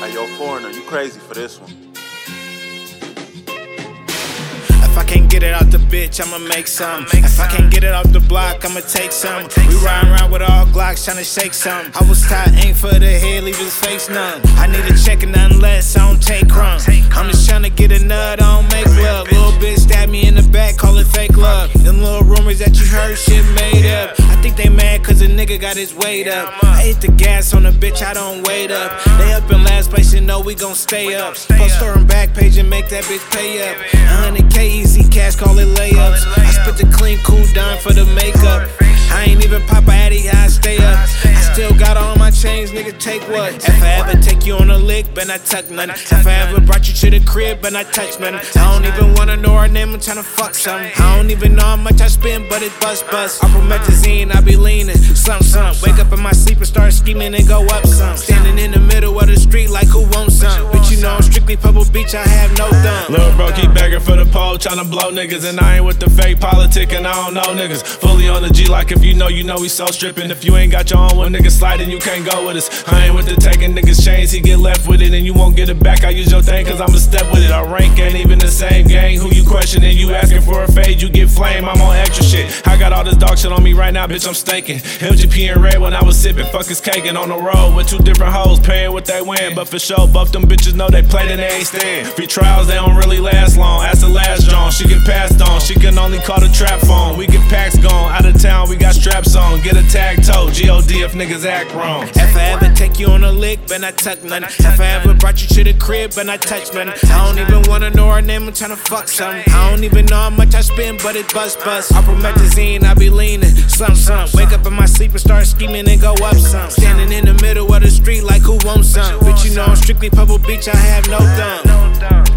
Hey, yo, foreigner, you crazy for this one. If I can't get it out the bitch, I'ma make some. If I can't get it off the block, I'ma take some. We riding around with all Glocks trying to shake some. I was tired, ain't for the head, leave his face numb. I need a check and nothing less, I don't take crumbs. I'm just trying to get a nut, I don't make love. Little bitch stab me in the back, call it fake love. Them little rumors that you heard, shit nigga got his weight up. I hit the gas on a bitch, I don't wait up. They up in last place, you know we gon' stay up. Post her on back page and make that bitch pay up. 100k easy cash, call it layups. I spit the clean, cool down for the makeup. I ain't even pop a addy, I stay up. I still got all my chains, nigga, take what? If I ever take you on a lick, but I tuck none. If I ever brought you to the crib, but I touch none. I don't even wanna know her name, I'm tryna fuck some. I don't even know how much I spend, but it bust bust. I promethazine, I slump slump. Wake up in my sleep and start scheming and go up some. Standing in the middle of the street like who wants some? But you know I'm strictly Pebble Beach, I have no tryna blow niggas, and I ain't with the fake politic, and I don't know niggas. Fully on the G, like if you know, you know we so stripping. If you ain't got your own one, nigga sliding, you can't go with us. I ain't with the taking niggas chains, he get left with it, and you won't get it back. I use your thing, cause I'm a step with it. Our rank ain't even the same gang. Who you questioning? You asking for a fade, you get flame. I'm on extra shit. I got all this dog shit on me right now, bitch, I'm stinking. MGP and red when I was sipping, fuck is caking on the road with two different hoes, paying what they win. But for sure, both them bitches know they played and they ain't stand. Free trials, they don't really last long. That's the last She get passed on. She can only call the trap phone. We get packs gone. Out of town, we got straps on. Get a tag toe, GOD if niggas act wrong. If I ever take you on a lick, ben I tuck none. If I ever brought you to the crib, ben I touch none. I don't even wanna know her name, I'm tryna fuck some. I don't even know how much I spend, but it bust bust. Promethazine, I be leaning, some some. Wake up in my sleep and start scheming and go up some. Standing in the middle of the street like who wants some? Bitch, you know I'm strictly Pebble Beach, I have no thumb.